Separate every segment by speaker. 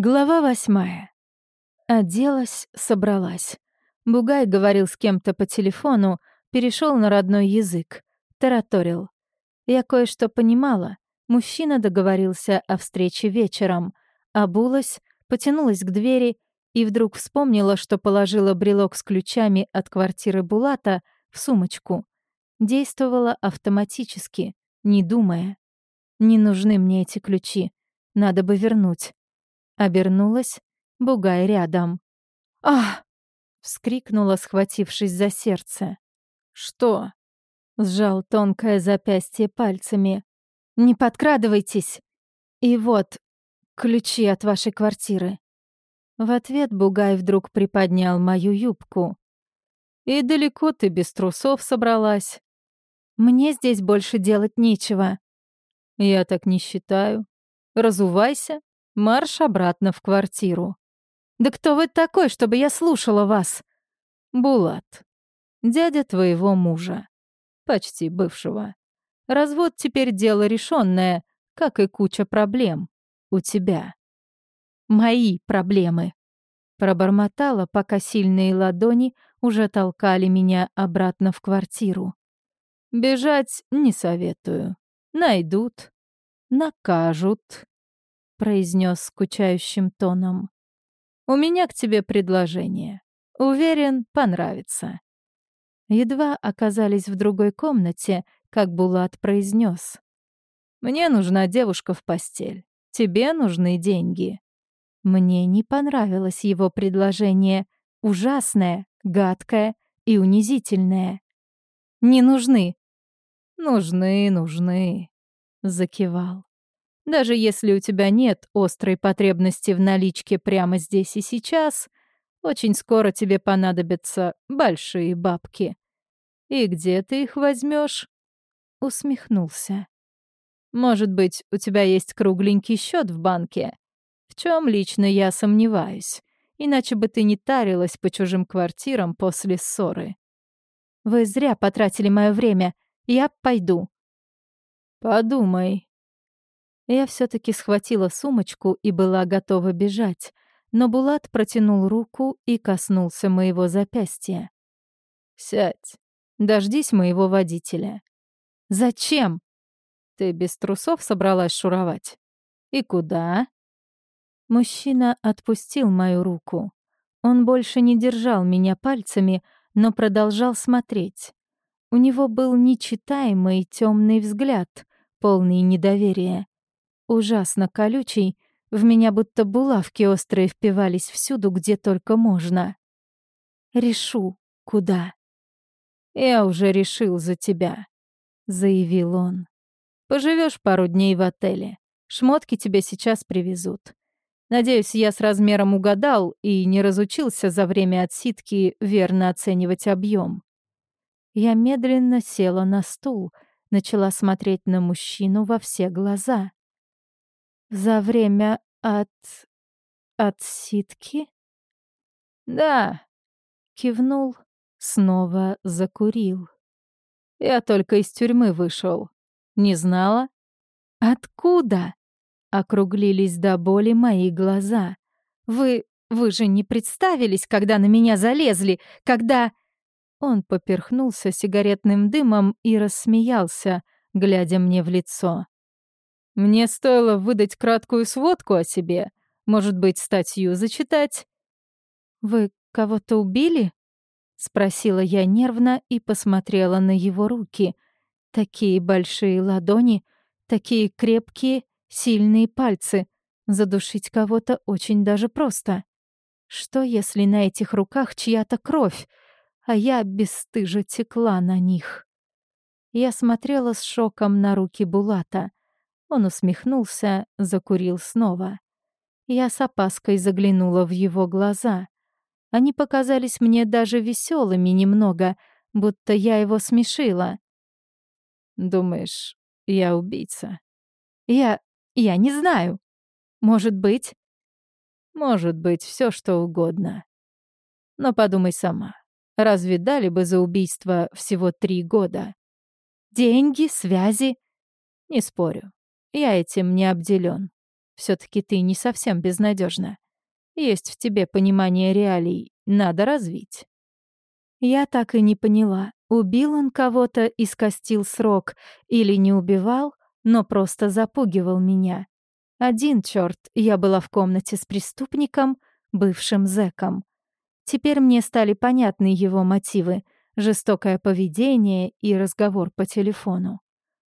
Speaker 1: Глава восьмая. Оделась, собралась. Бугай говорил с кем-то по телефону, перешел на родной язык, тараторил. Я кое-что понимала. Мужчина договорился о встрече вечером. Обулась, потянулась к двери и вдруг вспомнила, что положила брелок с ключами от квартиры Булата в сумочку. Действовала автоматически, не думая. Не нужны мне эти ключи. Надо бы вернуть. Обернулась, бугай рядом. «Ах!» — вскрикнула, схватившись за сердце. «Что?» — сжал тонкое запястье пальцами. «Не подкрадывайтесь!» «И вот, ключи от вашей квартиры». В ответ Бугай вдруг приподнял мою юбку. «И далеко ты без трусов собралась?» «Мне здесь больше делать нечего». «Я так не считаю. Разувайся Марш обратно в квартиру. «Да кто вы такой, чтобы я слушала вас?» «Булат. Дядя твоего мужа. Почти бывшего. Развод теперь дело решенное, как и куча проблем. У тебя. Мои проблемы». Пробормотала, пока сильные ладони уже толкали меня обратно в квартиру. «Бежать не советую. Найдут. Накажут» произнес скучающим тоном. «У меня к тебе предложение. Уверен, понравится». Едва оказались в другой комнате, как Булат произнес. «Мне нужна девушка в постель. Тебе нужны деньги». Мне не понравилось его предложение. Ужасное, гадкое и унизительное. «Не нужны». «Нужны, нужны», — закивал. Даже если у тебя нет острой потребности в наличке прямо здесь и сейчас, очень скоро тебе понадобятся большие бабки. И где ты их возьмешь? Усмехнулся. Может быть, у тебя есть кругленький счет в банке? В чем лично я сомневаюсь. Иначе бы ты не тарилась по чужим квартирам после ссоры. Вы зря потратили мое время. Я пойду. Подумай, я все таки схватила сумочку и была готова бежать, но Булат протянул руку и коснулся моего запястья. «Сядь. Дождись моего водителя». «Зачем?» «Ты без трусов собралась шуровать?» «И куда?» Мужчина отпустил мою руку. Он больше не держал меня пальцами, но продолжал смотреть. У него был нечитаемый темный взгляд, полный недоверия. Ужасно колючий, в меня будто булавки острые впивались всюду, где только можно. Решу, куда. «Я уже решил за тебя», — заявил он. Поживешь пару дней в отеле. Шмотки тебе сейчас привезут. Надеюсь, я с размером угадал и не разучился за время отсидки верно оценивать объем. Я медленно села на стул, начала смотреть на мужчину во все глаза. За время от... отсидки? Да, кивнул, снова закурил. Я только из тюрьмы вышел. Не знала? Откуда? Округлились до боли мои глаза. Вы... вы же не представились, когда на меня залезли, когда... Он поперхнулся сигаретным дымом и рассмеялся, глядя мне в лицо. Мне стоило выдать краткую сводку о себе, может быть, статью зачитать. «Вы кого-то убили?» — спросила я нервно и посмотрела на его руки. Такие большие ладони, такие крепкие, сильные пальцы. Задушить кого-то очень даже просто. Что, если на этих руках чья-то кровь, а я бесстыжо текла на них? Я смотрела с шоком на руки Булата. Он усмехнулся, закурил снова. Я с опаской заглянула в его глаза. Они показались мне даже веселыми немного, будто я его смешила. «Думаешь, я убийца?» «Я... я не знаю. Может быть...» «Может быть, все что угодно. Но подумай сама. Разве дали бы за убийство всего три года?» «Деньги, связи...» «Не спорю. Я этим не обделен. все таки ты не совсем безнадежна. Есть в тебе понимание реалий, надо развить. Я так и не поняла, убил он кого-то и скостил срок или не убивал, но просто запугивал меня. Один черт, я была в комнате с преступником, бывшим зэком. Теперь мне стали понятны его мотивы, жестокое поведение и разговор по телефону.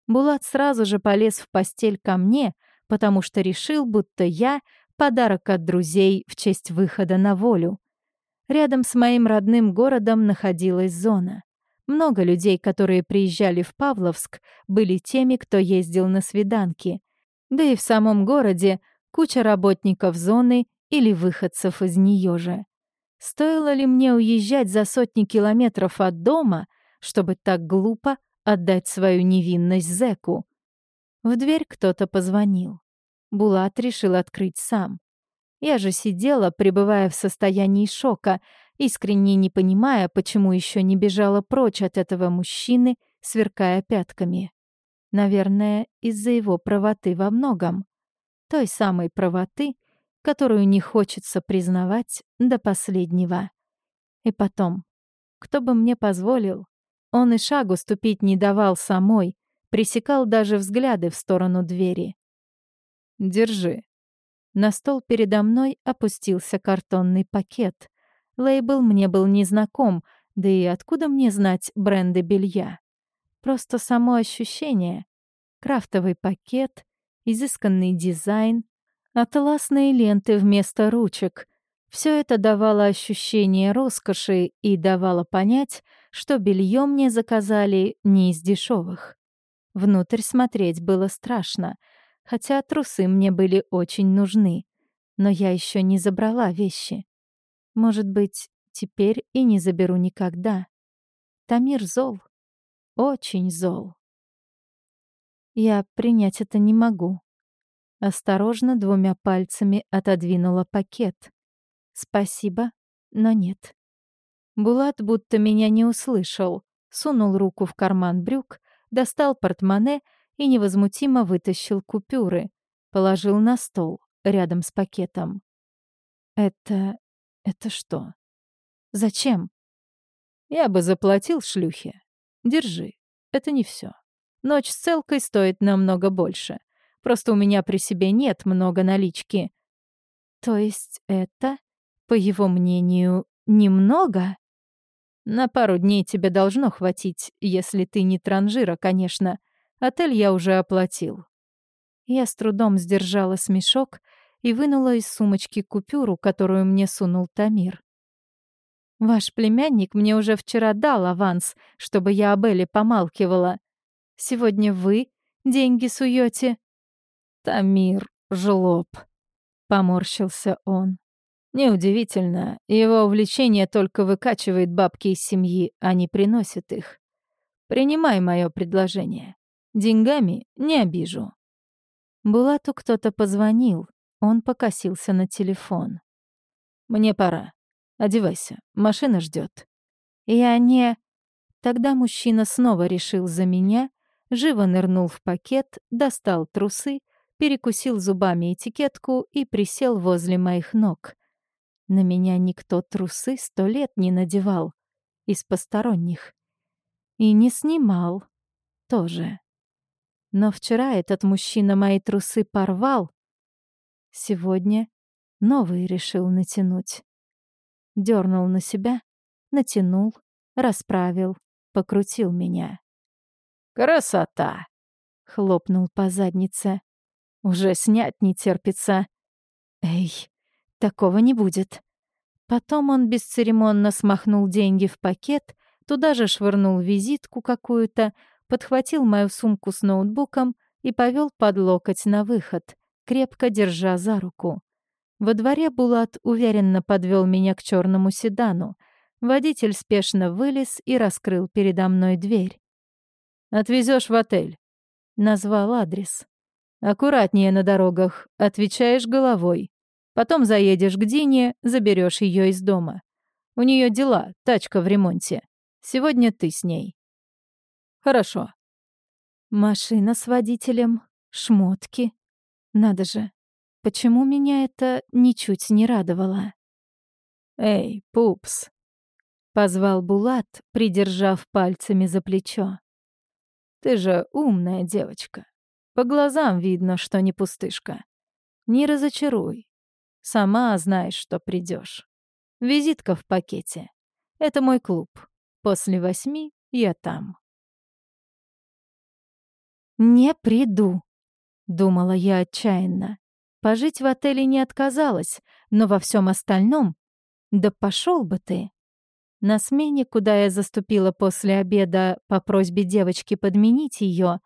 Speaker 1: Булат сразу же полез в постель ко мне, потому что решил, будто я — подарок от друзей в честь выхода на волю. Рядом с моим родным городом находилась зона. Много людей, которые приезжали в Павловск, были теми, кто ездил на свиданки. Да и в самом городе куча работников зоны или выходцев из нее же. Стоило ли мне уезжать за сотни километров от дома, чтобы так глупо отдать свою невинность зэку? В дверь кто-то позвонил. Булат решил открыть сам. Я же сидела, пребывая в состоянии шока, искренне не понимая, почему еще не бежала прочь от этого мужчины, сверкая пятками. Наверное, из-за его правоты во многом. Той самой правоты, которую не хочется признавать до последнего. И потом, кто бы мне позволил, он и шагу ступить не давал самой, пресекал даже взгляды в сторону двери. «Держи». На стол передо мной опустился картонный пакет. Лейбл мне был незнаком, да и откуда мне знать бренды белья? Просто само ощущение. Крафтовый пакет, изысканный дизайн, атласные ленты вместо ручек. Все это давало ощущение роскоши и давало понять, что белье мне заказали не из дешевых. Внутрь смотреть было страшно, хотя трусы мне были очень нужны. Но я еще не забрала вещи. Может быть, теперь и не заберу никогда. Тамир зол. Очень зол. Я принять это не могу. Осторожно двумя пальцами отодвинула пакет. Спасибо, но нет. Булат будто меня не услышал, сунул руку в карман брюк, достал портмоне и невозмутимо вытащил купюры, положил на стол рядом с пакетом. «Это... это что? Зачем?» «Я бы заплатил шлюхе. Держи, это не все. Ночь с целкой стоит намного больше. Просто у меня при себе нет много налички. То есть это, по его мнению, немного? На пару дней тебе должно хватить, если ты не транжира, конечно. Отель я уже оплатил. Я с трудом сдержала смешок и вынула из сумочки купюру, которую мне сунул Тамир. «Ваш племянник мне уже вчера дал аванс, чтобы я об Эле помалкивала. Сегодня вы деньги суете. «Тамир, жлоб», — поморщился он. Неудивительно, его увлечение только выкачивает бабки из семьи, а не приносит их. Принимай мое предложение. Деньгами не обижу. Булату кто-то позвонил. Он покосился на телефон. «Мне пора. Одевайся, машина ждет. Я не... Тогда мужчина снова решил за меня, живо нырнул в пакет, достал трусы перекусил зубами этикетку и присел возле моих ног. На меня никто трусы сто лет не надевал. Из посторонних. И не снимал. Тоже. Но вчера этот мужчина мои трусы порвал. Сегодня новые решил натянуть. Дёрнул на себя, натянул, расправил, покрутил меня. «Красота!» — хлопнул по заднице. Уже снять не терпится. Эй, такого не будет. Потом он бесцеремонно смахнул деньги в пакет, туда же швырнул визитку какую-то, подхватил мою сумку с ноутбуком и повел под локоть на выход, крепко держа за руку. Во дворе Булат уверенно подвел меня к черному седану. Водитель спешно вылез и раскрыл передо мной дверь. Отвезешь в отель», — назвал адрес. Аккуратнее на дорогах, отвечаешь головой. Потом заедешь к Дине, заберешь ее из дома. У нее дела, тачка в ремонте. Сегодня ты с ней. Хорошо. Машина с водителем, шмотки. Надо же. почему меня это ничуть не радовало.
Speaker 2: «Эй, пупс!» — позвал Булат, придержав пальцами за плечо. «Ты же умная девочка. По глазам видно, что не пустышка. Не разочаруй. Сама знаешь, что придешь. Визитка в пакете. Это мой клуб. После восьми я там».
Speaker 1: «Не приду», — думала я отчаянно. Пожить в отеле не отказалась, но во всем остальном... Да пошел бы ты! На смене, куда я заступила после обеда по просьбе девочки подменить ее,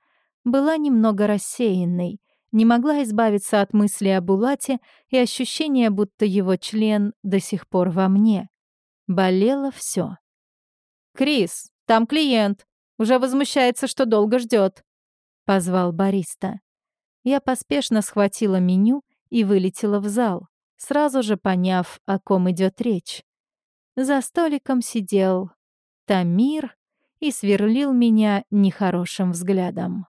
Speaker 1: была немного рассеянной, не могла избавиться от мысли о Булате и ощущения, будто его член до сих пор во мне. Болело все.
Speaker 2: «Крис, там клиент. Уже возмущается, что долго ждет», — позвал бариста.
Speaker 1: Я поспешно схватила меню и вылетела в зал, сразу же поняв, о ком идет речь. За столиком сидел Тамир и сверлил меня нехорошим взглядом.